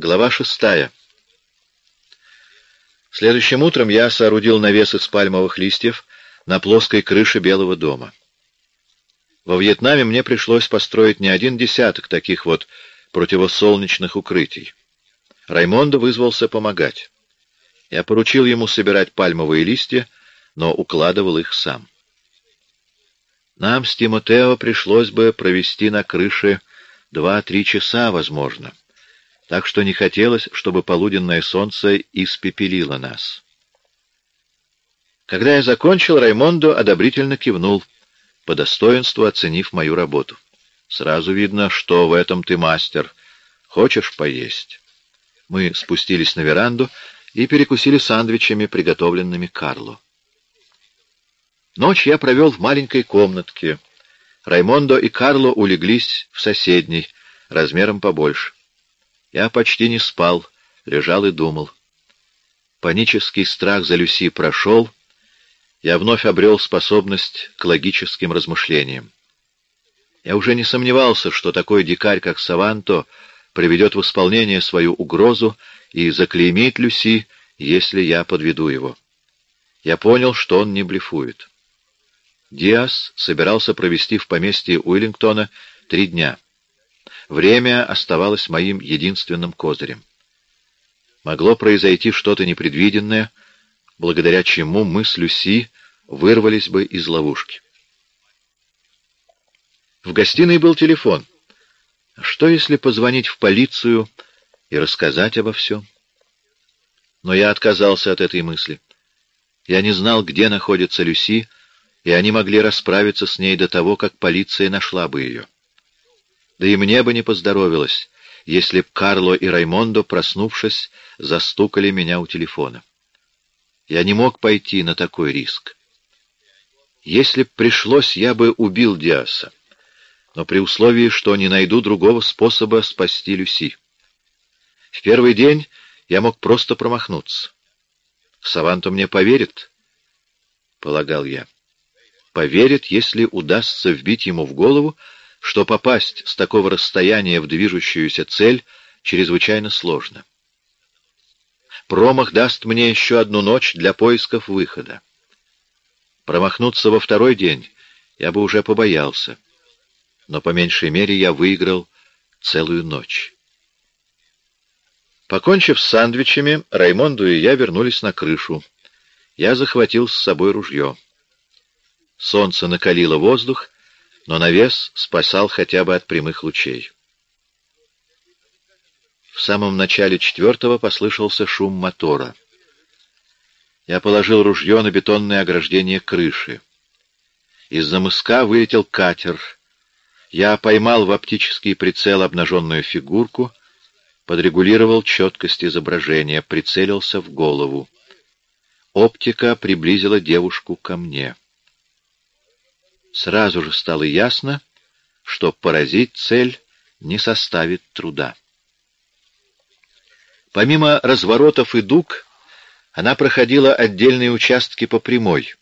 Глава шестая. Следующим утром я соорудил навес из пальмовых листьев на плоской крыше Белого дома. Во Вьетнаме мне пришлось построить не один десяток таких вот противосолнечных укрытий. Раймондо вызвался помогать. Я поручил ему собирать пальмовые листья, но укладывал их сам. Нам с Тимотео пришлось бы провести на крыше два-три часа, возможно так что не хотелось, чтобы полуденное солнце испепелило нас. Когда я закончил, Раймондо одобрительно кивнул, по достоинству оценив мою работу. Сразу видно, что в этом ты мастер. Хочешь поесть? Мы спустились на веранду и перекусили сандвичами, приготовленными Карло. Ночь я провел в маленькой комнатке. Раймондо и Карло улеглись в соседней, размером побольше. Я почти не спал, лежал и думал. Панический страх за Люси прошел, я вновь обрел способность к логическим размышлениям. Я уже не сомневался, что такой дикарь, как Саванто, приведет в исполнение свою угрозу и заклеймит Люси, если я подведу его. Я понял, что он не блефует. Диас собирался провести в поместье Уиллингтона три дня — Время оставалось моим единственным козырем. Могло произойти что-то непредвиденное, благодаря чему мы с Люси вырвались бы из ловушки. В гостиной был телефон. Что, если позвонить в полицию и рассказать обо всем? Но я отказался от этой мысли. Я не знал, где находится Люси, и они могли расправиться с ней до того, как полиция нашла бы ее. Да и мне бы не поздоровилось, если б Карло и Раймондо, проснувшись, застукали меня у телефона. Я не мог пойти на такой риск. Если б пришлось, я бы убил Диаса, но при условии, что не найду другого способа спасти Люси. В первый день я мог просто промахнуться. Саванто мне поверит, — полагал я. Поверит, если удастся вбить ему в голову, что попасть с такого расстояния в движущуюся цель чрезвычайно сложно. Промах даст мне еще одну ночь для поисков выхода. Промахнуться во второй день я бы уже побоялся, но по меньшей мере я выиграл целую ночь. Покончив с сандвичами, Раймонду и я вернулись на крышу. Я захватил с собой ружье. Солнце накалило воздух, но навес спасал хотя бы от прямых лучей. В самом начале четвертого послышался шум мотора. Я положил ружье на бетонное ограждение крыши. Из-за мыска вылетел катер. Я поймал в оптический прицел обнаженную фигурку, подрегулировал четкость изображения, прицелился в голову. Оптика приблизила девушку ко мне. Сразу же стало ясно, что поразить цель не составит труда. Помимо разворотов и дуг, она проходила отдельные участки по прямой.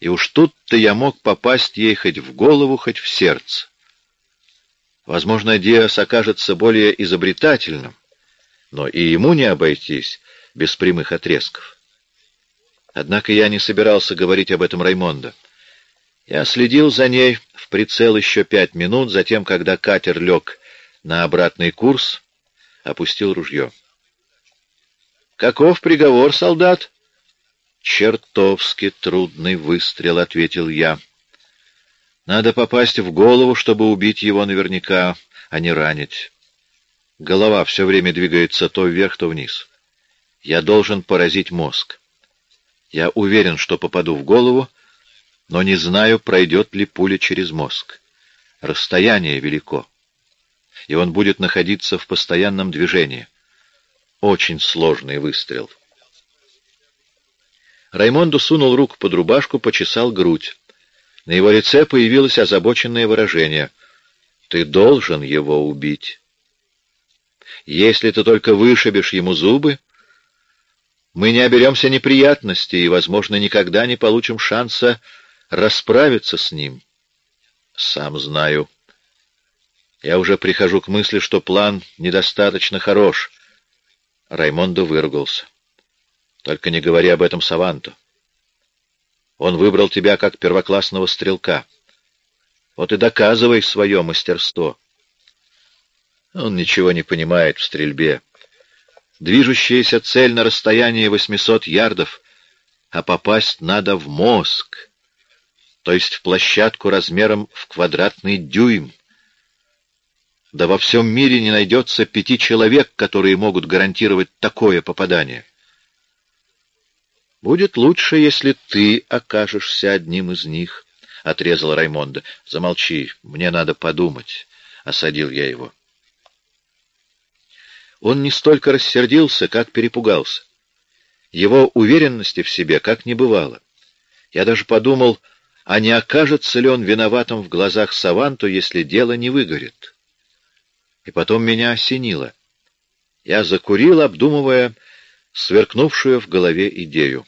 И уж тут-то я мог попасть ей хоть в голову, хоть в сердце. Возможно, Диас окажется более изобретательным, но и ему не обойтись без прямых отрезков. Однако я не собирался говорить об этом Раймондо. Я следил за ней в прицел еще пять минут, затем, когда катер лег на обратный курс, опустил ружье. «Каков приговор, солдат?» «Чертовски трудный выстрел», — ответил я. «Надо попасть в голову, чтобы убить его наверняка, а не ранить. Голова все время двигается то вверх, то вниз. Я должен поразить мозг. Я уверен, что попаду в голову, — но не знаю, пройдет ли пуля через мозг. Расстояние велико, и он будет находиться в постоянном движении. Очень сложный выстрел. Раймондо сунул руку под рубашку, почесал грудь. На его лице появилось озабоченное выражение. «Ты должен его убить. Если ты только вышибешь ему зубы, мы не оберемся неприятностей и, возможно, никогда не получим шанса расправиться с ним. Сам знаю. Я уже прихожу к мысли, что план недостаточно хорош. Раймондо выругался. Только не говори об этом Саванту. Он выбрал тебя как первоклассного стрелка. Вот и доказывай свое мастерство. Он ничего не понимает в стрельбе. Движущаяся цель на расстоянии 800 ярдов, а попасть надо в мозг, то есть в площадку размером в квадратный дюйм. Да во всем мире не найдется пяти человек, которые могут гарантировать такое попадание. «Будет лучше, если ты окажешься одним из них», — отрезал Раймонда. «Замолчи, мне надо подумать», — осадил я его. Он не столько рассердился, как перепугался. Его уверенности в себе как не бывало. Я даже подумал, а не окажется ли он виноватым в глазах Саванту, если дело не выгорит. И потом меня осенило. Я закурил, обдумывая сверкнувшую в голове идею.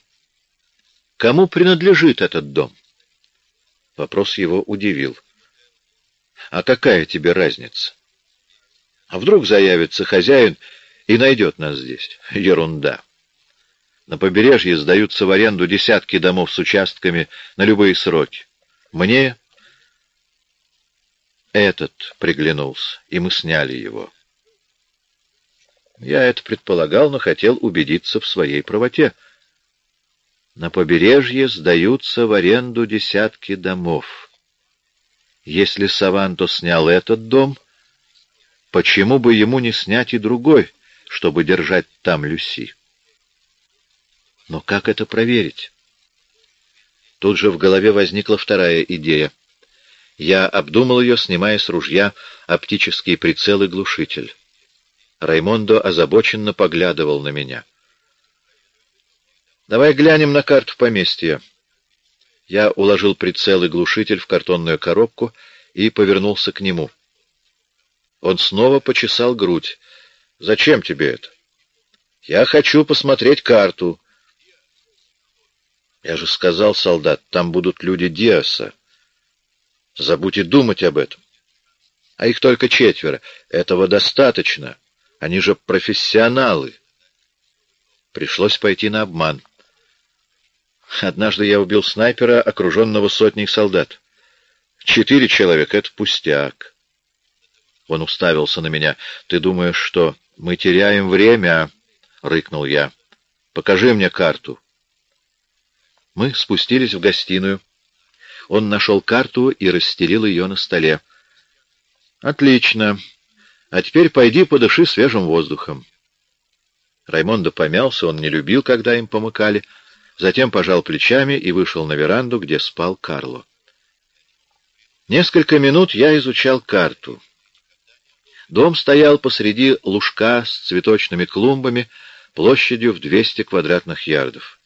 Кому принадлежит этот дом? Вопрос его удивил. А какая тебе разница? А вдруг заявится хозяин и найдет нас здесь? Ерунда. На побережье сдаются в аренду десятки домов с участками на любые сроки. Мне этот приглянулся, и мы сняли его. Я это предполагал, но хотел убедиться в своей правоте. На побережье сдаются в аренду десятки домов. Если Саванто снял этот дом, почему бы ему не снять и другой, чтобы держать там Люси? Но как это проверить? Тут же в голове возникла вторая идея — я обдумал ее, снимая с ружья оптический прицел и глушитель. Раймондо озабоченно поглядывал на меня. «Давай глянем на карту поместья». Я уложил прицел и глушитель в картонную коробку и повернулся к нему. Он снова почесал грудь. «Зачем тебе это?» «Я хочу посмотреть карту». «Я же сказал, солдат, там будут люди Диаса». Забудь и думать об этом. А их только четверо. Этого достаточно. Они же профессионалы. Пришлось пойти на обман. Однажды я убил снайпера, окруженного сотней солдат. Четыре человека — это пустяк. Он уставился на меня. «Ты думаешь, что мы теряем время?» — рыкнул я. «Покажи мне карту». Мы спустились в гостиную. Он нашел карту и расстелил ее на столе. «Отлично. А теперь пойди подыши свежим воздухом». Раймондо помялся, он не любил, когда им помыкали, затем пожал плечами и вышел на веранду, где спал Карло. Несколько минут я изучал карту. Дом стоял посреди лужка с цветочными клумбами площадью в 200 квадратных ярдов.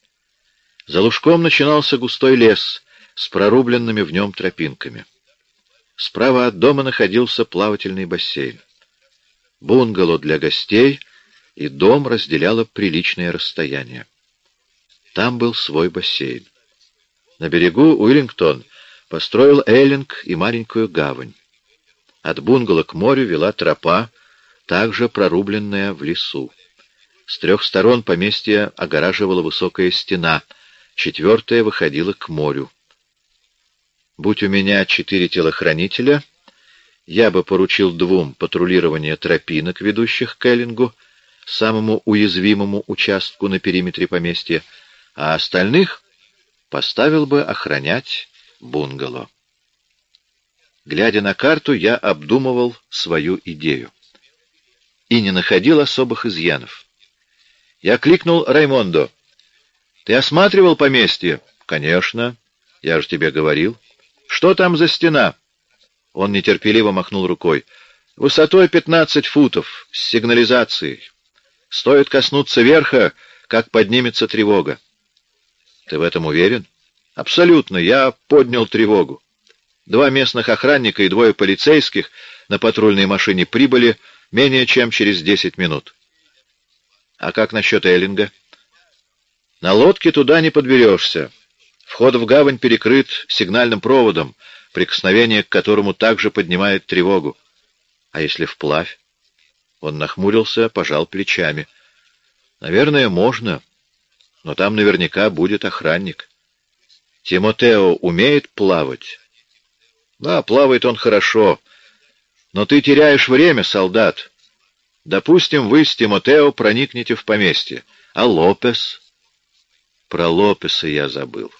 За лужком начинался густой лес, с прорубленными в нем тропинками. Справа от дома находился плавательный бассейн. Бунгало для гостей и дом разделяло приличное расстояние. Там был свой бассейн. На берегу Уиллингтон построил Эллинг и маленькую гавань. От бунгало к морю вела тропа, также прорубленная в лесу. С трех сторон поместье огораживала высокая стена, четвертая выходила к морю. Будь у меня четыре телохранителя, я бы поручил двум патрулирование тропинок, ведущих к Эллингу, самому уязвимому участку на периметре поместья, а остальных поставил бы охранять бунгало. Глядя на карту, я обдумывал свою идею и не находил особых изъянов. Я кликнул Раймондо. «Ты осматривал поместье?» «Конечно. Я же тебе говорил». «Что там за стена?» Он нетерпеливо махнул рукой. «Высотой пятнадцать футов, с сигнализацией. Стоит коснуться верха, как поднимется тревога». «Ты в этом уверен?» «Абсолютно. Я поднял тревогу. Два местных охранника и двое полицейских на патрульной машине прибыли менее чем через десять минут». «А как насчет Эллинга?» «На лодке туда не подберешься». Вход в гавань перекрыт сигнальным проводом, прикосновение к которому также поднимает тревогу. А если вплавь? Он нахмурился, пожал плечами. Наверное, можно, но там наверняка будет охранник. Тимотео умеет плавать? Да, плавает он хорошо. Но ты теряешь время, солдат. Допустим, вы с Тимотео проникнете в поместье. А Лопес? Про Лопеса я забыл.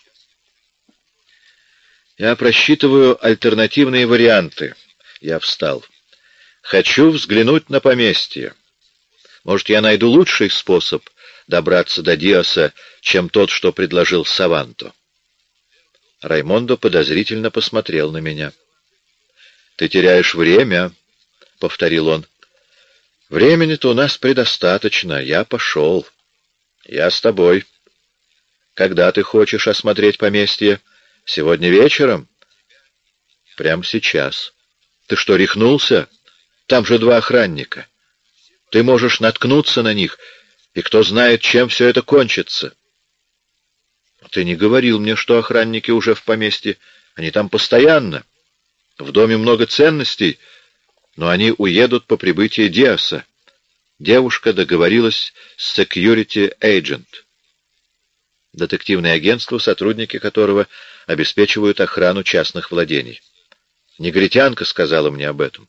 Я просчитываю альтернативные варианты. Я встал. Хочу взглянуть на поместье. Может, я найду лучший способ добраться до Диоса, чем тот, что предложил Саванто. Раймондо подозрительно посмотрел на меня. «Ты теряешь время», — повторил он. «Времени-то у нас предостаточно. Я пошел. Я с тобой. Когда ты хочешь осмотреть поместье? Сегодня вечером?» «Прямо сейчас. Ты что, рехнулся? Там же два охранника. Ты можешь наткнуться на них, и кто знает, чем все это кончится». Ты не говорил мне, что охранники уже в поместье. Они там постоянно. В доме много ценностей, но они уедут по прибытии Диаса. Девушка договорилась с security agent. Детективное агентство, сотрудники которого обеспечивают охрану частных владений. Негритянка сказала мне об этом.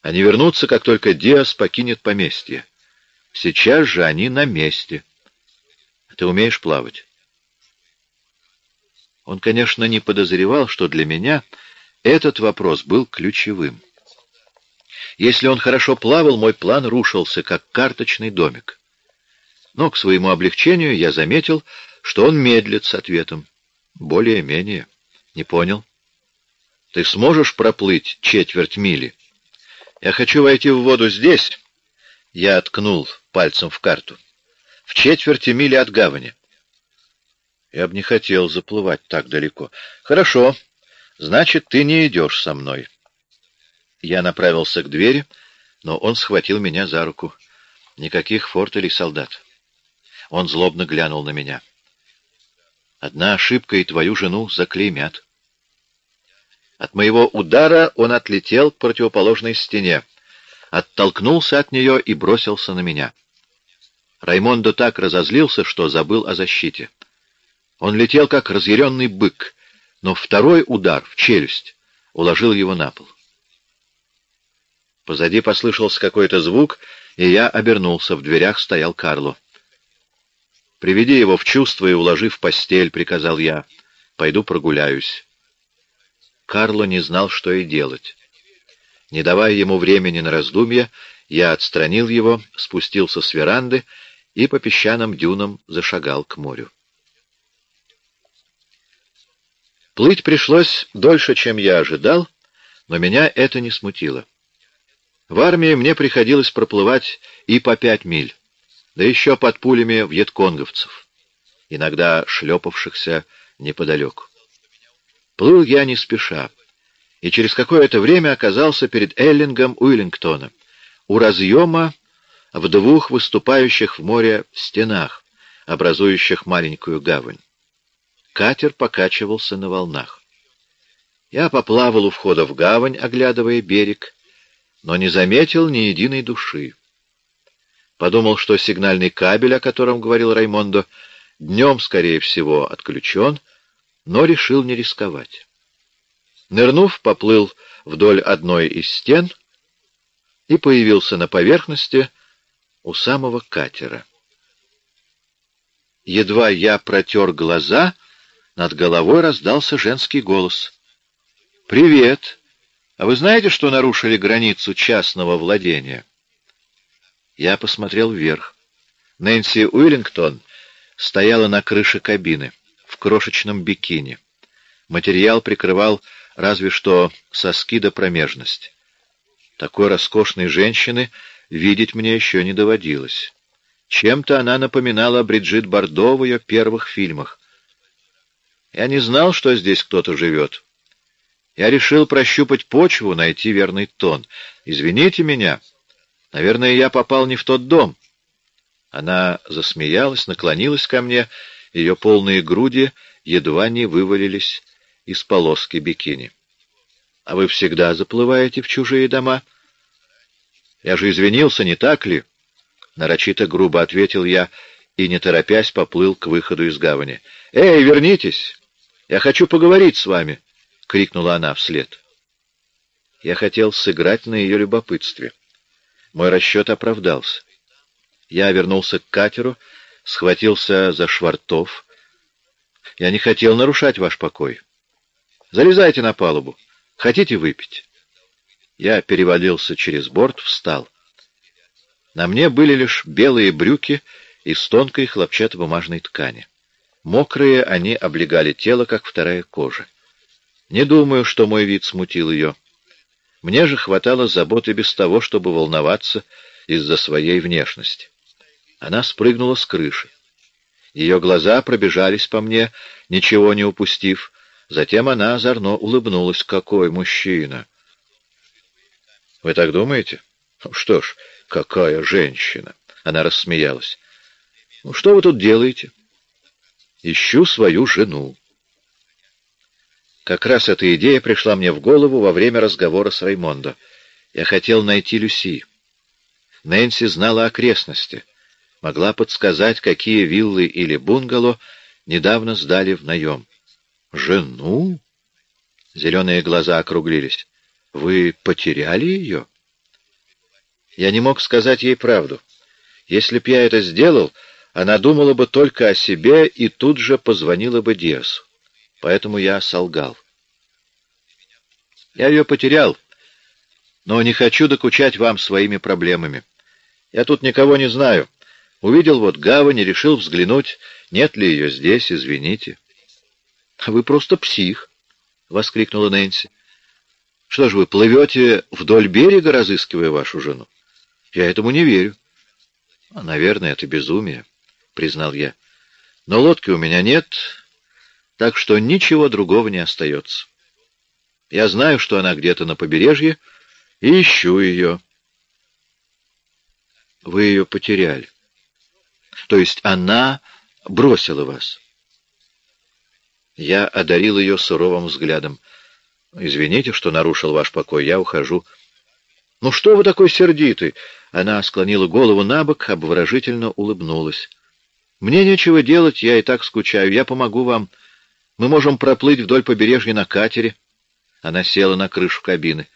Они вернутся, как только Диас покинет поместье. Сейчас же они на месте. Ты умеешь плавать? Он, конечно, не подозревал, что для меня этот вопрос был ключевым. Если он хорошо плавал, мой план рушился, как карточный домик. Но к своему облегчению я заметил, что он медлит с ответом. Более-менее. Не понял. Ты сможешь проплыть четверть мили? Я хочу войти в воду здесь. Я ткнул пальцем в карту. В четверти мили от гавани. Я бы не хотел заплывать так далеко. Хорошо. Значит, ты не идешь со мной. Я направился к двери, но он схватил меня за руку. Никаких фортелей, солдат. Он злобно глянул на меня. Одна ошибка, и твою жену заклеймят. От моего удара он отлетел к противоположной стене, оттолкнулся от нее и бросился на меня. Раймондо так разозлился, что забыл о защите. Он летел, как разъяренный бык, но второй удар в челюсть уложил его на пол. Позади послышался какой-то звук, и я обернулся. В дверях стоял Карло. «Приведи его в чувство и уложи в постель», — приказал я. «Пойду прогуляюсь». Карло не знал, что и делать. Не давая ему времени на раздумья, я отстранил его, спустился с веранды и по песчаным дюнам зашагал к морю. Плыть пришлось дольше, чем я ожидал, но меня это не смутило. В армии мне приходилось проплывать и по пять миль, да еще под пулями вьетконговцев, иногда шлепавшихся неподалеку. Плыл я не спеша, и через какое-то время оказался перед Эллингом Уиллингтона, у разъема в двух выступающих в море стенах, образующих маленькую гавань. Катер покачивался на волнах. Я поплавал у входа в гавань, оглядывая берег, но не заметил ни единой души. Подумал, что сигнальный кабель, о котором говорил Раймондо, днем, скорее всего, отключен, но решил не рисковать. Нырнув, поплыл вдоль одной из стен и появился на поверхности у самого катера. Едва я протер глаза, над головой раздался женский голос. «Привет! А вы знаете, что нарушили границу частного владения?» Я посмотрел вверх. Нэнси Уиллингтон стояла на крыше кабины, в крошечном бикини. Материал прикрывал разве что соски до промежность. Такой роскошной женщины видеть мне еще не доводилось. Чем-то она напоминала Бриджит Бардо в ее первых фильмах. Я не знал, что здесь кто-то живет. Я решил прощупать почву, найти верный тон. Извините меня. Наверное, я попал не в тот дом. Она засмеялась, наклонилась ко мне. Ее полные груди едва не вывалились из полоски бикини. — А вы всегда заплываете в чужие дома? Я же извинился, не так ли? Нарочито грубо ответил я и, не торопясь, поплыл к выходу из гавани. «Эй, вернитесь! Я хочу поговорить с вами!» — крикнула она вслед. Я хотел сыграть на ее любопытстве. Мой расчет оправдался. Я вернулся к катеру, схватился за швартов. Я не хотел нарушать ваш покой. Залезайте на палубу. Хотите выпить? Я перевалился через борт, встал. На мне были лишь белые брюки из тонкой хлопчатобумажной ткани. Мокрые они облегали тело, как вторая кожа. Не думаю, что мой вид смутил ее. Мне же хватало заботы без того, чтобы волноваться из-за своей внешности. Она спрыгнула с крыши. Ее глаза пробежались по мне, ничего не упустив. Затем она озорно улыбнулась. «Какой мужчина!» «Вы так думаете?» «Ну что ж, какая женщина!» Она рассмеялась. «Ну что вы тут делаете?» «Ищу свою жену». Как раз эта идея пришла мне в голову во время разговора с Раймондо. Я хотел найти Люси. Нэнси знала окрестности, могла подсказать, какие виллы или бунгало недавно сдали в наем. «Жену?» Зеленые глаза округлились. «Вы потеряли ее?» Я не мог сказать ей правду. Если б я это сделал, она думала бы только о себе и тут же позвонила бы Диасу поэтому я солгал. Я ее потерял, но не хочу докучать вам своими проблемами. Я тут никого не знаю. Увидел вот гавань и решил взглянуть, нет ли ее здесь, извините. — Вы просто псих, — воскликнула Нэнси. — Что ж вы, плывете вдоль берега, разыскивая вашу жену? Я этому не верю. — Наверное, это безумие, — признал я. — Но лодки у меня нет, так что ничего другого не остается. Я знаю, что она где-то на побережье, и ищу ее. Вы ее потеряли. То есть она бросила вас. Я одарил ее суровым взглядом. «Извините, что нарушил ваш покой, я ухожу». «Ну что вы такой сердитый?» Она склонила голову на бок, обворожительно улыбнулась. «Мне нечего делать, я и так скучаю, я помогу вам». Мы можем проплыть вдоль побережья на катере. Она села на крышу кабины.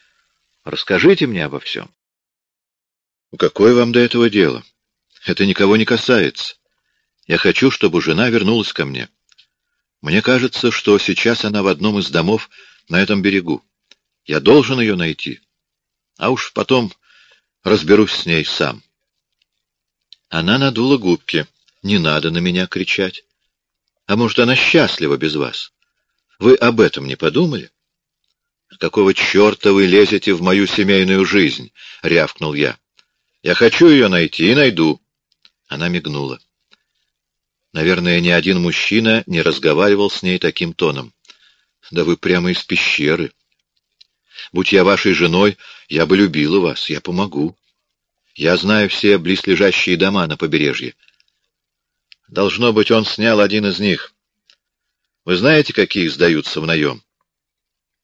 Расскажите мне обо всем. Какое вам до этого дело? Это никого не касается. Я хочу, чтобы жена вернулась ко мне. Мне кажется, что сейчас она в одном из домов на этом берегу. Я должен ее найти. А уж потом разберусь с ней сам. Она надула губки. Не надо на меня кричать. А может, она счастлива без вас? Вы об этом не подумали? Какого черта вы лезете в мою семейную жизнь? — рявкнул я. Я хочу ее найти и найду. Она мигнула. Наверное, ни один мужчина не разговаривал с ней таким тоном. Да вы прямо из пещеры. Будь я вашей женой, я бы любила вас, я помогу. Я знаю все близлежащие дома на побережье. Должно быть, он снял один из них. Вы знаете, какие сдаются в наем?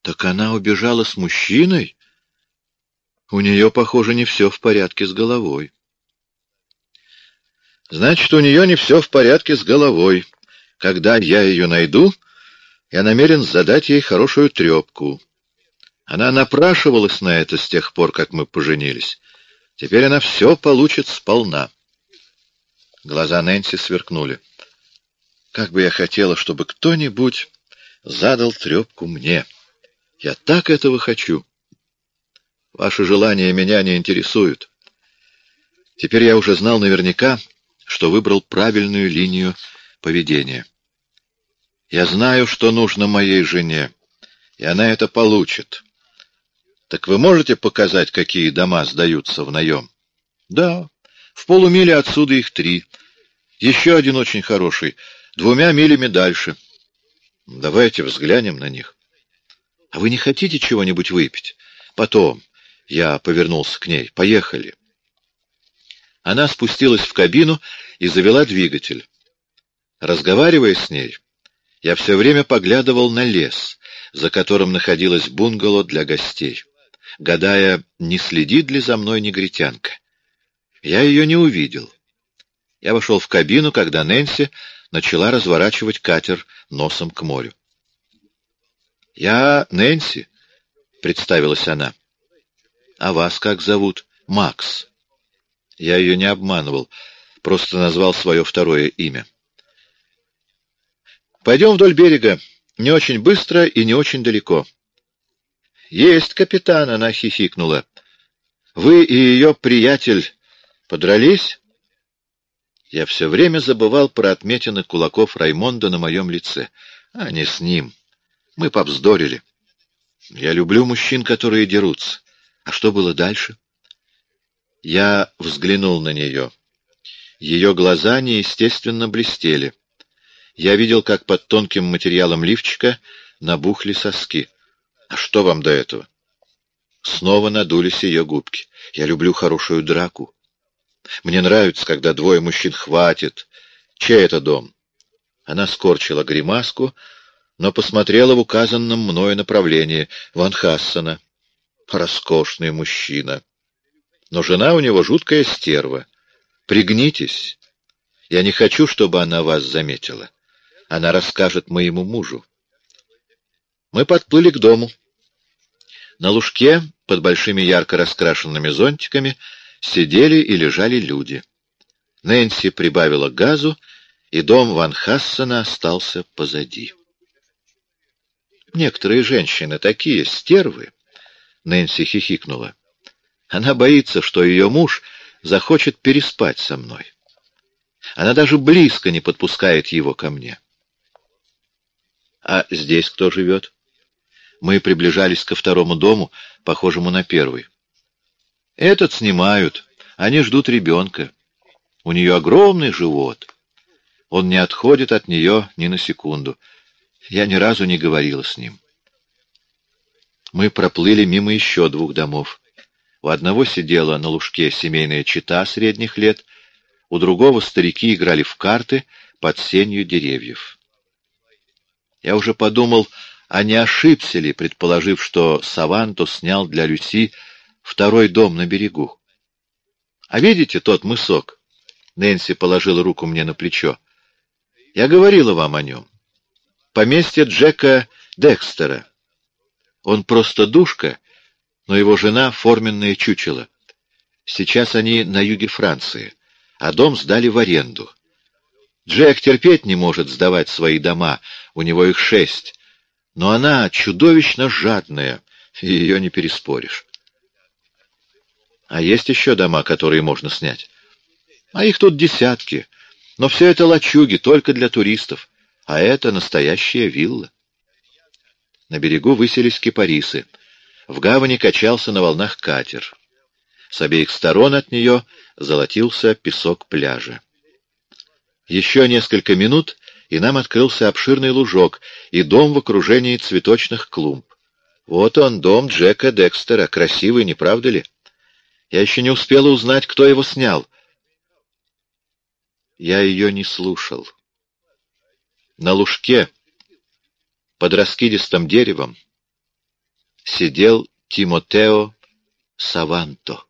Так она убежала с мужчиной? У нее, похоже, не все в порядке с головой. Значит, у нее не все в порядке с головой. Когда я ее найду, я намерен задать ей хорошую трепку. Она напрашивалась на это с тех пор, как мы поженились. Теперь она все получит сполна. Глаза Нэнси сверкнули. Как бы я хотела, чтобы кто-нибудь задал трепку мне. Я так этого хочу. Ваши желания меня не интересуют. Теперь я уже знал наверняка, что выбрал правильную линию поведения. Я знаю, что нужно моей жене, и она это получит. Так вы можете показать, какие дома сдаются в наем? Да, в полумиле отсюда их три. Еще один очень хороший, двумя милями дальше. Давайте взглянем на них. А вы не хотите чего-нибудь выпить? Потом. Я повернулся к ней. Поехали. Она спустилась в кабину и завела двигатель. Разговаривая с ней, я все время поглядывал на лес, за которым находилось бунгало для гостей. гадая, не следит ли за мной негритянка. Я ее не увидел. Я вошел в кабину, когда Нэнси начала разворачивать катер носом к морю. «Я Нэнси», — представилась она. «А вас как зовут?» «Макс». Я ее не обманывал, просто назвал свое второе имя. «Пойдем вдоль берега. Не очень быстро и не очень далеко». «Есть, капитан», — она хихикнула. «Вы и ее приятель подрались?» Я все время забывал про отметины кулаков Раймонда на моем лице. А не с ним. Мы повздорили. Я люблю мужчин, которые дерутся. А что было дальше? Я взглянул на нее. Ее глаза неестественно блестели. Я видел, как под тонким материалом лифчика набухли соски. А что вам до этого? Снова надулись ее губки. Я люблю хорошую драку. Мне нравится, когда двое мужчин хватит. Чей это дом? Она скорчила гримаску, но посмотрела в указанном мною направлении. Ван Хассена. Роскошный мужчина. Но жена у него жуткая стерва. Пригнитесь. Я не хочу, чтобы она вас заметила. Она расскажет моему мужу. Мы подплыли к дому. На лужке, под большими ярко раскрашенными зонтиками, сидели и лежали люди. Нэнси прибавила газу, и дом Ван Хассена остался позади. Некоторые женщины такие стервы, Нэнси хихикнула. Она боится, что ее муж захочет переспать со мной. Она даже близко не подпускает его ко мне. А здесь кто живет? Мы приближались ко второму дому, похожему на первый. Этот снимают. Они ждут ребенка. У нее огромный живот. Он не отходит от нее ни на секунду. Я ни разу не говорила с ним. Мы проплыли мимо еще двух домов. У одного сидела на лужке семейная чета средних лет, у другого старики играли в карты под сенью деревьев. Я уже подумал, а не ошибся ли, предположив, что Саванто снял для Люси второй дом на берегу. А видите тот мысок? Нэнси положила руку мне на плечо. Я говорила вам о нем. Поместье Джека Декстера. Он просто душка, но его жена — форменное чучело. Сейчас они на юге Франции, а дом сдали в аренду. Джек терпеть не может сдавать свои дома, у него их шесть, но она чудовищно жадная, и ее не переспоришь. А есть еще дома, которые можно снять. А их тут десятки. Но все это лачуги, только для туристов. А это настоящая вилла. На берегу высились кипарисы. В гавани качался на волнах катер. С обеих сторон от нее золотился песок пляжа. Еще несколько минут, и нам открылся обширный лужок и дом в окружении цветочных клумб. Вот он, дом Джека Декстера, красивый, не правда ли? Я еще не успела узнать, кто его снял. Я ее не слушал. На лужке, под раскидистым деревом, сидел Тимотео Саванто.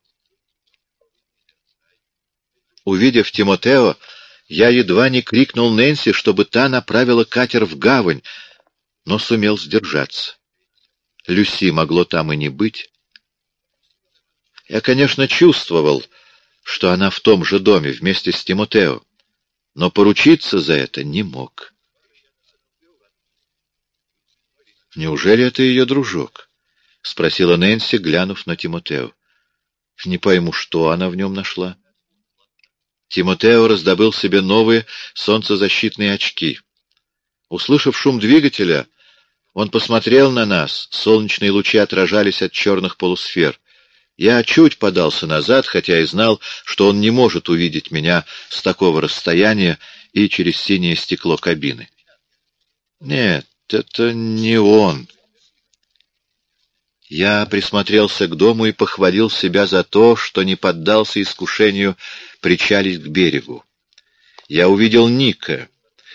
Увидев Тимотео, я едва не крикнул Нэнси, чтобы та направила катер в гавань, но сумел сдержаться. Люси могло там и не быть. Я, конечно, чувствовал, что она в том же доме вместе с Тимотео, но поручиться за это не мог. «Неужели это ее дружок?» — спросила Нэнси, глянув на Тимотео. «Не пойму, что она в нем нашла». Тимотео раздобыл себе новые солнцезащитные очки. Услышав шум двигателя, он посмотрел на нас, солнечные лучи отражались от черных полусфер. Я чуть подался назад, хотя и знал, что он не может увидеть меня с такого расстояния и через синее стекло кабины. Нет, это не он. Я присмотрелся к дому и похвалил себя за то, что не поддался искушению причалить к берегу. Я увидел Ника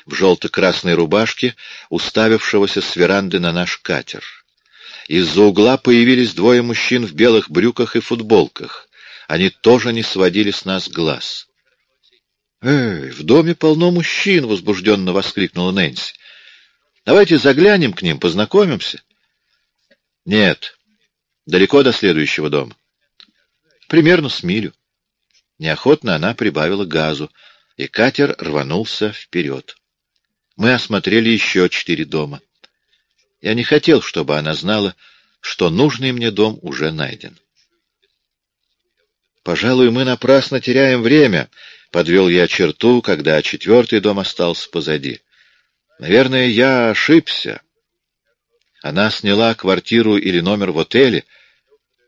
в желто-красной рубашке, уставившегося с веранды на наш катер. Из-за угла появились двое мужчин в белых брюках и футболках. Они тоже не сводили с нас глаз. «Эй, в доме полно мужчин!» — возбужденно воскликнула Нэнси. «Давайте заглянем к ним, познакомимся». «Нет. Далеко до следующего дома?» «Примерно с милю». Неохотно она прибавила газу, и катер рванулся вперед. Мы осмотрели еще четыре дома. Я не хотел, чтобы она знала, что нужный мне дом уже найден. «Пожалуй, мы напрасно теряем время», — подвел я черту, когда четвертый дом остался позади. «Наверное, я ошибся. Она сняла квартиру или номер в отеле.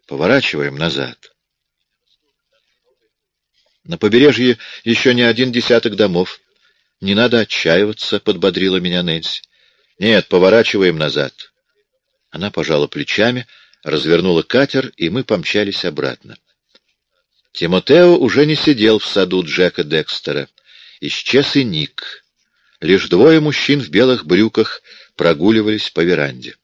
Поворачиваем назад». На побережье еще не один десяток домов. Не надо отчаиваться, — подбодрила меня Нэнси. Нет, поворачиваем назад. Она пожала плечами, развернула катер, и мы помчались обратно. Тимотео уже не сидел в саду Джека Декстера. Исчез и Ник. Лишь двое мужчин в белых брюках прогуливались по веранде.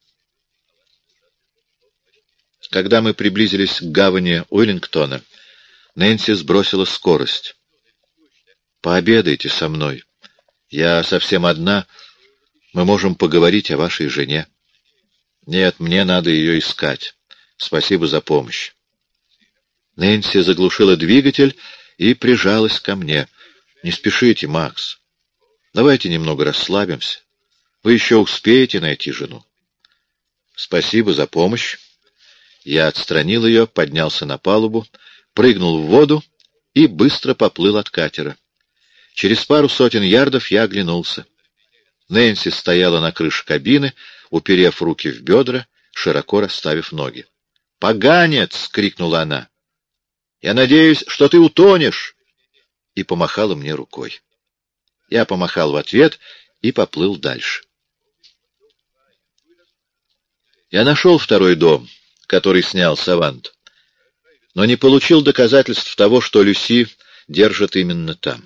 Когда мы приблизились к гавани Уиллингтона, Нэнси сбросила скорость. «Пообедайте со мной. Я совсем одна. Мы можем поговорить о вашей жене». «Нет, мне надо ее искать. Спасибо за помощь». Нэнси заглушила двигатель и прижалась ко мне. «Не спешите, Макс. Давайте немного расслабимся. Вы еще успеете найти жену». «Спасибо за помощь». Я отстранил ее, поднялся на палубу, прыгнул в воду и быстро поплыл от катера. Через пару сотен ярдов я оглянулся. Нэнси стояла на крыше кабины, уперев руки в бедра, широко расставив ноги. «Поганец!» — крикнула она. «Я надеюсь, что ты утонешь!» И помахала мне рукой. Я помахал в ответ и поплыл дальше. Я нашел второй дом, который снял Савант но не получил доказательств того, что Люси держит именно там.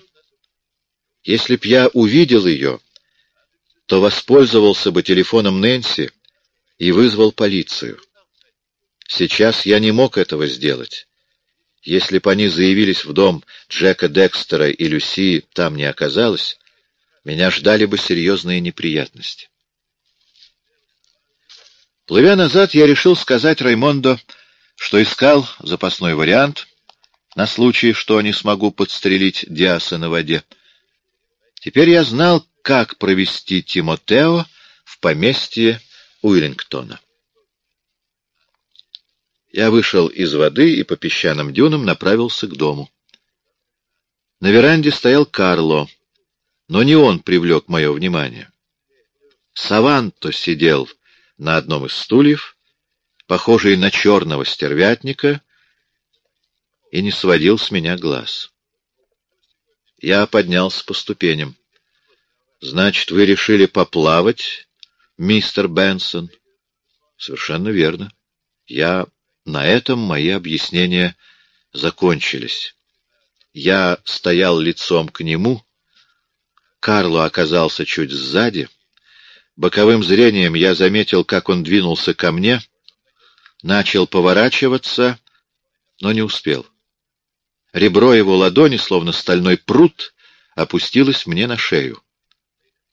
Если б я увидел ее, то воспользовался бы телефоном Нэнси и вызвал полицию. Сейчас я не мог этого сделать. Если бы они заявились в дом Джека Декстера и Люси там не оказалось, меня ждали бы серьезные неприятности. Плывя назад, я решил сказать Раймондо, что искал запасной вариант на случай, что не смогу подстрелить Диаса на воде. Теперь я знал, как провести Тимотео в поместье Уиллингтона. Я вышел из воды и по песчаным дюнам направился к дому. На веранде стоял Карло, но не он привлек мое внимание. Саванто сидел на одном из стульев похожий на черного стервятника, и не сводил с меня глаз. Я поднялся по ступеням. «Значит, вы решили поплавать, мистер Бенсон?» «Совершенно верно. Я... На этом мои объяснения закончились. Я стоял лицом к нему. Карло оказался чуть сзади. Боковым зрением я заметил, как он двинулся ко мне — начал поворачиваться, но не успел. Ребро его ладони, словно стальной пруд, опустилось мне на шею.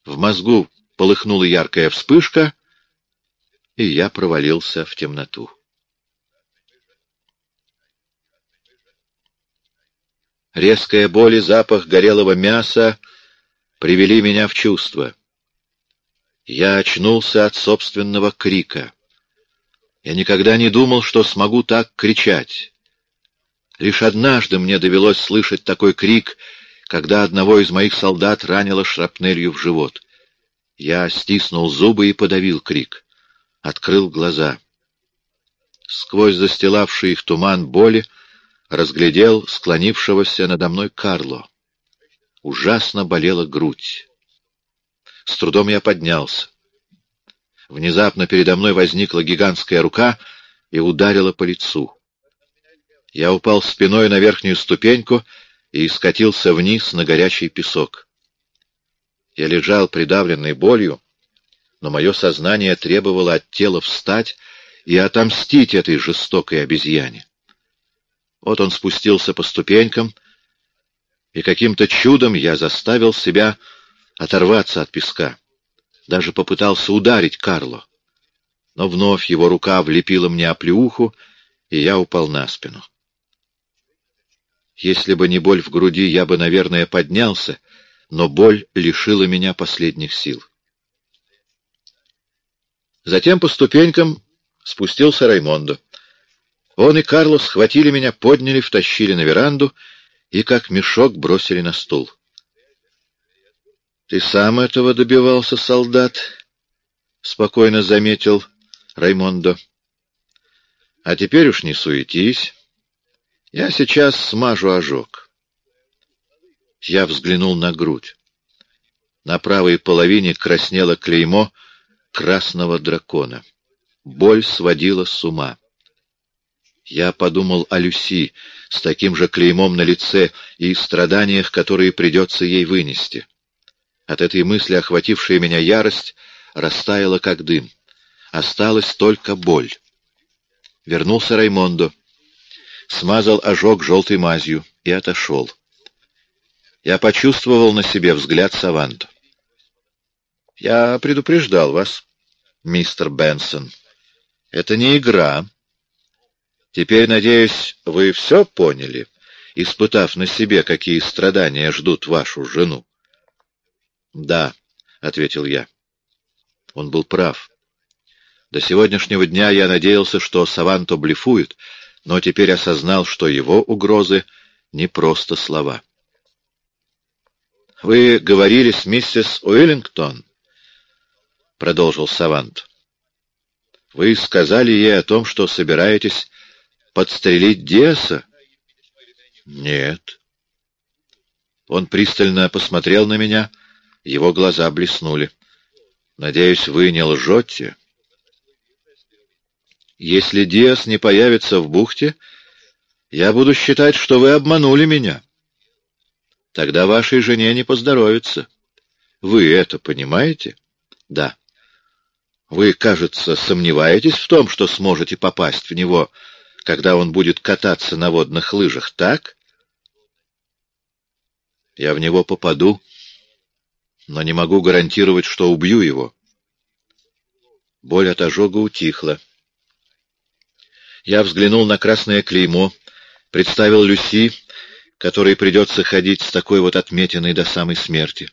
В мозгу полыхнула яркая вспышка, и я провалился в темноту. Резкая боль и запах горелого мяса привели меня в чувство. Я очнулся от собственного крика. Я никогда не думал, что смогу так кричать. Лишь однажды мне довелось слышать такой крик, когда одного из моих солдат ранило шрапнелью в живот. Я стиснул зубы и подавил крик. Открыл глаза. Сквозь застилавший их туман боли разглядел склонившегося надо мной Карло. Ужасно болела грудь. С трудом я поднялся. Внезапно передо мной возникла гигантская рука и ударила по лицу. Я упал спиной на верхнюю ступеньку и скатился вниз на горячий песок. Я лежал придавленный болью, но мое сознание требовало от тела встать и отомстить этой жестокой обезьяне. Вот он спустился по ступенькам, и каким-то чудом я заставил себя оторваться от песка. Даже попытался ударить Карло. Но вновь его рука влепила мне оплеуху, и я упал на спину. Если бы не боль в груди, я бы, наверное, поднялся, но боль лишила меня последних сил. Затем по ступенькам спустился Раймондо. Он и Карлос схватили меня, подняли, втащили на веранду и, как мешок, бросили на стул. «Ты сам этого добивался, солдат?» — спокойно заметил Раймондо. «А теперь уж не суетись. Я сейчас смажу ожог». Я взглянул на грудь. На правой половине краснело клеймо красного дракона. Боль сводила с ума. Я подумал о Люси с таким же клеймом на лице и страданиях, которые придется ей вынести. От этой мысли, охватившая меня ярость, растаяла как дым. Осталась только боль. Вернулся Раймондо, смазал ожог желтой мазью и отошел. Я почувствовал на себе взгляд Саванта. «Я предупреждал вас, мистер Бенсон. Это не игра. Теперь, надеюсь, вы все поняли, испытав на себе, какие страдания ждут вашу жену. Да, ответил я. Он был прав. До сегодняшнего дня я надеялся, что Саванто блефует, но теперь осознал, что его угрозы не просто слова. Вы говорили с миссис Уиллингтон, продолжил Савант. Вы сказали ей о том, что собираетесь подстрелить Диаса? Нет. Он пристально посмотрел на меня, его глаза блеснули. Надеюсь, вы не лжете? Если Диас не появится в бухте, я буду считать, что вы обманули меня. Тогда вашей жене не поздоровится. Вы это понимаете? Да. Вы, кажется, сомневаетесь в том, что сможете попасть в него, когда он будет кататься на водных лыжах, так? Я в него попаду, но не могу гарантировать, что убью его. Боль от ожога утихла. Я взглянул на красное клеймо, представил Люси, которой придется ходить с такой вот отметиной до самой смерти,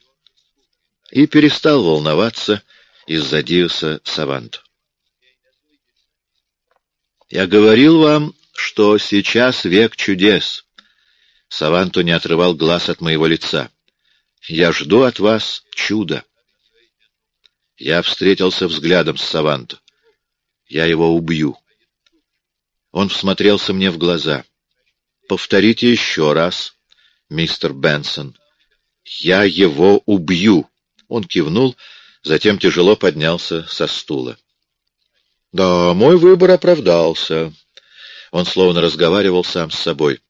и перестал волноваться, из-за Диоса Саванто. «Я говорил вам, что сейчас век чудес». Саванто не отрывал глаз от моего лица. «Я жду от вас чуда». Я встретился взглядом с Саванто. «Я его убью». Он всмотрелся мне в глаза. «Повторите еще раз, мистер Бенсон. Я его убью». Он кивнул, — затем тяжело поднялся со стула. «Да, мой выбор оправдался». Он словно разговаривал сам с собой.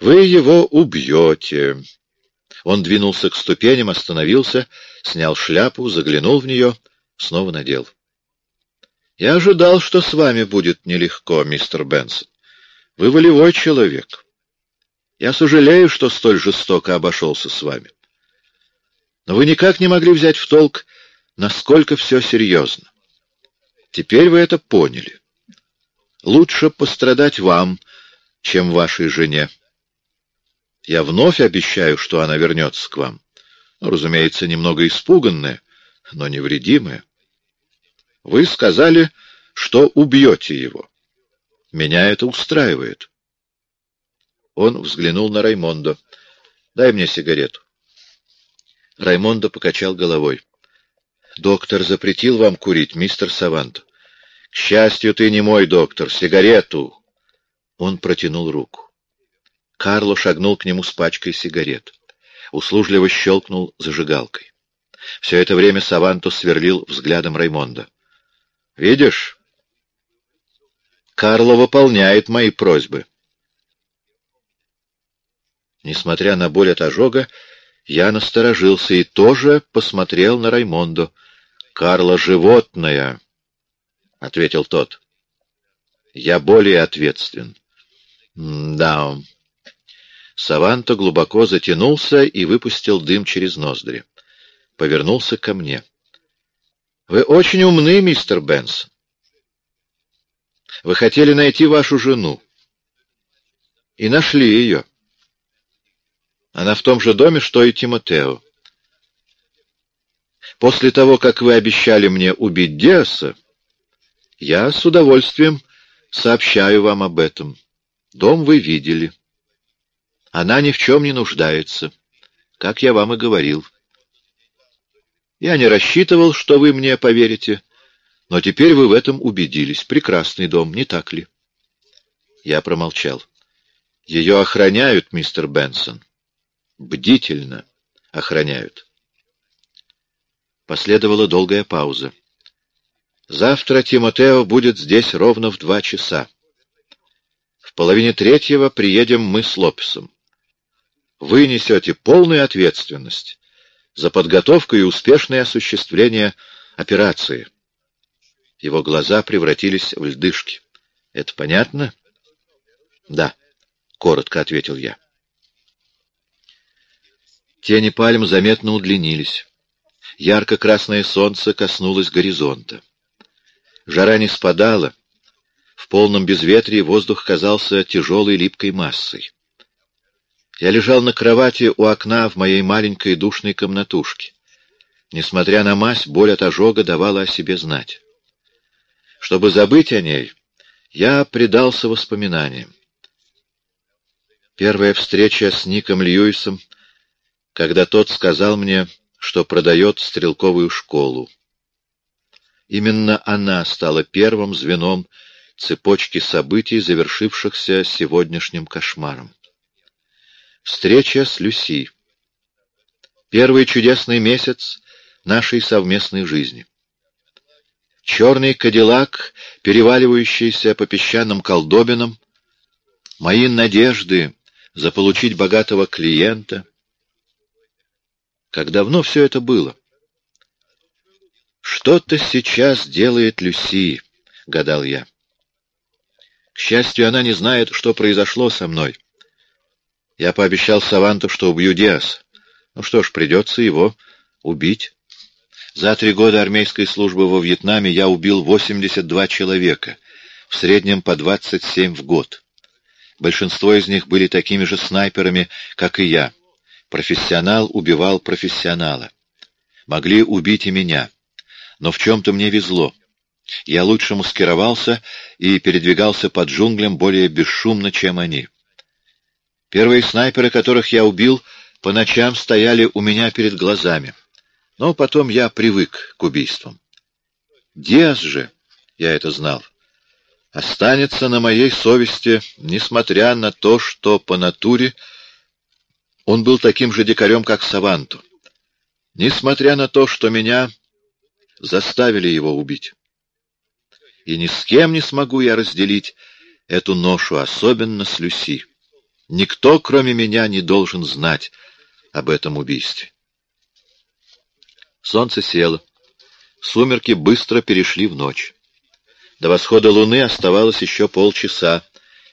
«Вы его убьете». Он двинулся к ступеням, остановился, снял шляпу, заглянул в нее, снова надел. «Я ожидал, что с вами будет нелегко, мистер Бенсон. Вы волевой человек. Я сожалею, что столь жестоко обошелся с вами. Но вы никак не могли взять в толк, насколько все серьезно. Теперь вы это поняли. Лучше пострадать вам, чем вашей жене. Я вновь обещаю, что она вернется к вам. Ну, разумеется, немного испуганная, но невредимая. Вы сказали, что убьете его. Меня это устраивает. Он взглянул на Раймондо. «Дай мне сигарету». Раймондо покачал головой. Доктор запретил вам курить, мистер Савант. К счастью, ты не мой доктор. Сигарету. Он протянул руку. Карло шагнул к нему с пачкой сигарет. Услужливо щелкнул зажигалкой. Все это время Саванто сверлил взглядом Раймонда. «Видишь? Карло выполняет мои просьбы». Несмотря на боль от ожога, я насторожился и тоже посмотрел на Раймондо. «Карла животное», — ответил тот. Я более ответственен. да. Саванто глубоко затянулся и выпустил дым через ноздри. Повернулся ко мне. Вы очень умны, мистер Бенсон. Вы хотели найти вашу жену. И нашли ее. Она в том же доме, что и Тимотео. После того, как вы обещали мне убить Диаса, я с удовольствием сообщаю вам об этом. Дом вы видели. Она ни в чем не нуждается, как я вам и говорил. Я не рассчитывал, что вы мне поверите, но теперь вы в этом убедились. Прекрасный дом, не так ли? Я промолчал. Ее охраняют, мистер Бенсон. Бдительно охраняют. Последовала долгая пауза. Завтра Тимотео будет здесь ровно в два часа. В половине третьего приедем мы с Лопесом. Вы несете полную ответственность за подготовку и успешное осуществление операции. Его глаза превратились в льдышки. Это понятно? Да, коротко ответил я. Тени пальм заметно удлинились. Ярко-красное солнце коснулось горизонта. Жара не спадала. В полном безветрии воздух казался тяжелой липкой массой. Я лежал на кровати у окна в моей маленькой душной комнатушке. Несмотря на мазь, боль от ожога давала о себе знать. Чтобы забыть о ней, я предался воспоминаниям. Первая встреча с Ником Льюисом, когда тот сказал мне, что продает стрелковую школу. Именно она стала первым звеном цепочки событий, завершившихся сегодняшним кошмаром. Встреча с Люси. Первый чудесный месяц нашей совместной жизни. Черный кадиллак, переваливающийся по песчаным колдобинам, мои надежды заполучить богатого клиента. Как давно все это было? Что-то сейчас делает Люси, гадал я. К счастью, она не знает, что произошло со мной. Я пообещал Саванту, что убью Диас. Ну что ж, придется его убить. За три года армейской службы во Вьетнаме я убил 82 человека, в среднем по 27 в год. Большинство из них были такими же снайперами, как и я. Профессионал убивал профессионала. Могли убить и меня. Но в чем-то мне везло. Я лучше маскировался и передвигался под джунглям более бесшумно, чем они. Первые снайперы, которых я убил, по ночам стояли у меня перед глазами. Но потом я привык к убийствам. Диас же, я это знал, останется на моей совести, несмотря на то, что по натуре он был таким же дикарем, как Саванту. Несмотря на то, что меня заставили его убить. И ни с кем не смогу я разделить эту ношу, особенно с Люси. Никто, кроме меня, не должен знать об этом убийстве. Солнце село. Сумерки быстро перешли в ночь. До восхода луны оставалось еще полчаса,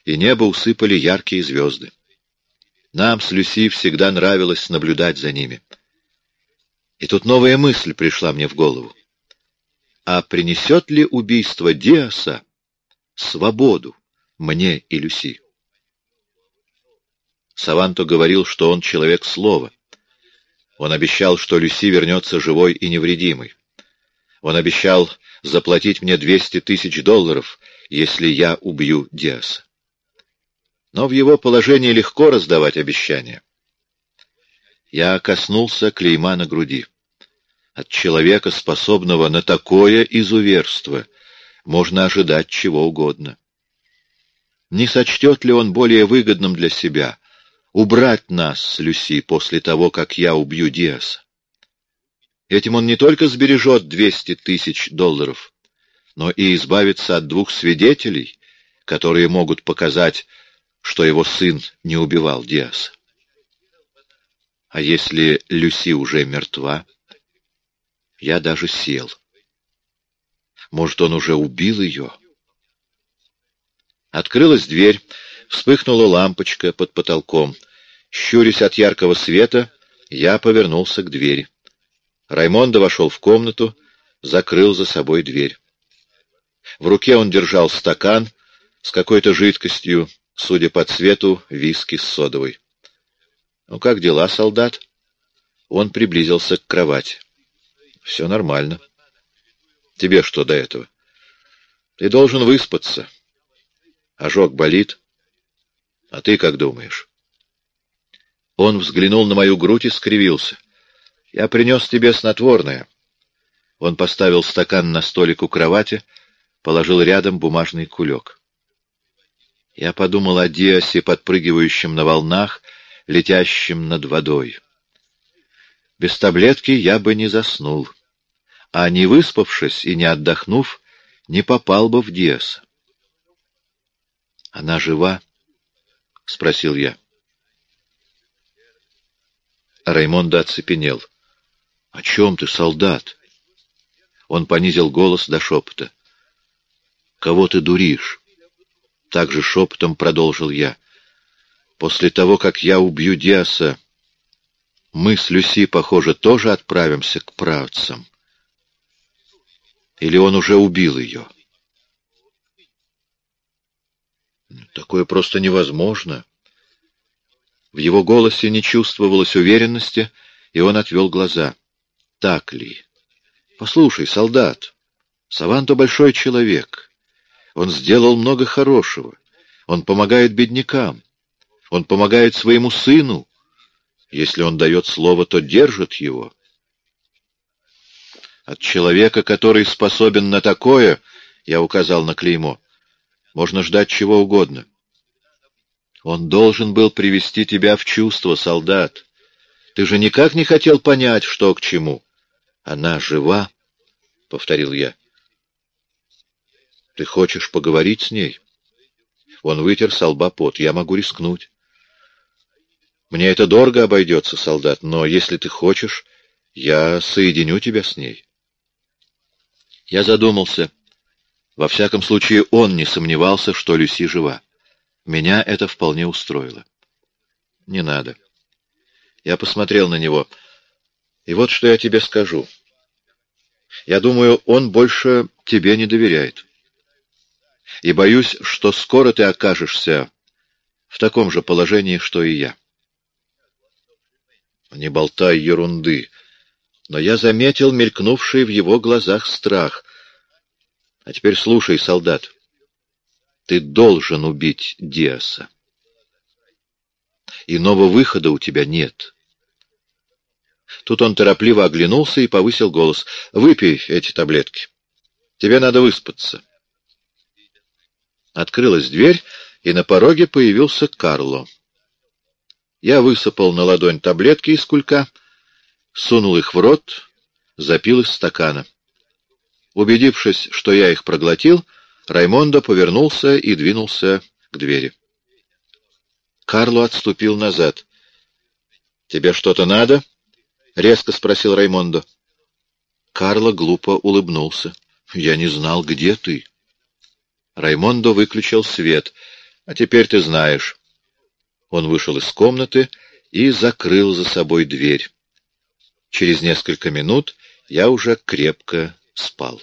и небо усыпали яркие звезды. Нам с Люси всегда нравилось наблюдать за ними. И тут новая мысль пришла мне в голову. А принесет ли убийство Диаса свободу мне и Люси? Саванто говорил, что он человек слова. Он обещал, что Люси вернется живой и невредимой. Он обещал заплатить мне 200 тысяч долларов, если я убью Диаса. Но в его положении легко раздавать обещания. Я коснулся клейма на груди. От человека, способного на такое изуверство, можно ожидать чего угодно. Не сочтет ли он более выгодным для себя убрать нас с Люси после того, как я убью Диаса. Этим он не только сбережет 200 тысяч долларов, но и избавится от двух свидетелей, которые могут показать, что его сын не убивал Диаса. А если Люси уже мертва? Я даже сел. Может, он уже убил ее? Открылась дверь, вспыхнула лампочка под потолком. Щурясь от яркого света, я повернулся к двери. Раймондо вошел в комнату, закрыл за собой дверь. В руке он держал стакан с какой-то жидкостью, судя по цвету, виски с содовой. «Ну, как дела, солдат?» Он приблизился к кровати. «Все нормально. Тебе что до этого?» «Ты должен выспаться. Ожог болит. А ты как думаешь?» Он взглянул на мою грудь и скривился. «Я принес тебе снотворное». Он поставил стакан на столик у кровати, положил рядом бумажный кулек. Я подумал о Диасе, подпрыгивающем на волнах, летящем над водой. Без таблетки я бы не заснул, а не выспавшись и не отдохнув, не попал бы в Диаса. «Она жива?» — спросил я. Раймондо оцепенел. «О чем ты, солдат?» Он понизил голос до шепота. «Кого ты дуришь?» Также шепотом продолжил я. «После того, как я убью Диаса, мы с Люси, похоже, тоже отправимся к правцам. Или он уже убил ее?» «Такое просто невозможно». В его голосе не чувствовалось уверенности, и он отвел глаза. «Так ли?» «Послушай, солдат, Саванто большой человек. Он сделал много хорошего. Он помогает беднякам. Он помогает своему сыну. Если он дает слово, то держит его. От человека, который способен на такое, я указал на клеймо, можно ждать чего угодно. Он должен был привести тебя в чувство, солдат. Ты же никак не хотел понять, что к чему. Она жива, — повторил я. Ты хочешь поговорить с ней? Он вытер с лба пот. Я могу рискнуть. Мне это дорого обойдется, солдат, но если ты хочешь, я соединю тебя с ней. Я задумался. Во всяком случае, он не сомневался, что Люси жива. Меня это вполне устроило. Не надо. Я посмотрел на него. И вот что я тебе скажу. Я думаю, он больше тебе не доверяет. И боюсь, что скоро ты окажешься в таком же положении, что и я. Не болтай ерунды. Но я заметил мелькнувший в его глазах страх. А теперь слушай, солдат. Ты должен убить Диаса. Иного выхода у тебя нет. Тут он торопливо оглянулся и повысил голос. «Выпей эти таблетки. Тебе надо выспаться». Открылась дверь, и на пороге появился Карло. Я высыпал на ладонь таблетки из кулька, сунул их в рот, запил из стакана. Убедившись, что я их проглотил, Раймондо повернулся и двинулся к двери. Карло отступил назад. «Тебе что-то надо?» — резко спросил Раймондо. Карло глупо улыбнулся. «Я не знал, где ты». Раймондо выключил свет. «А теперь ты знаешь». Он вышел из комнаты и закрыл за собой дверь. Через несколько минут я уже крепко спал.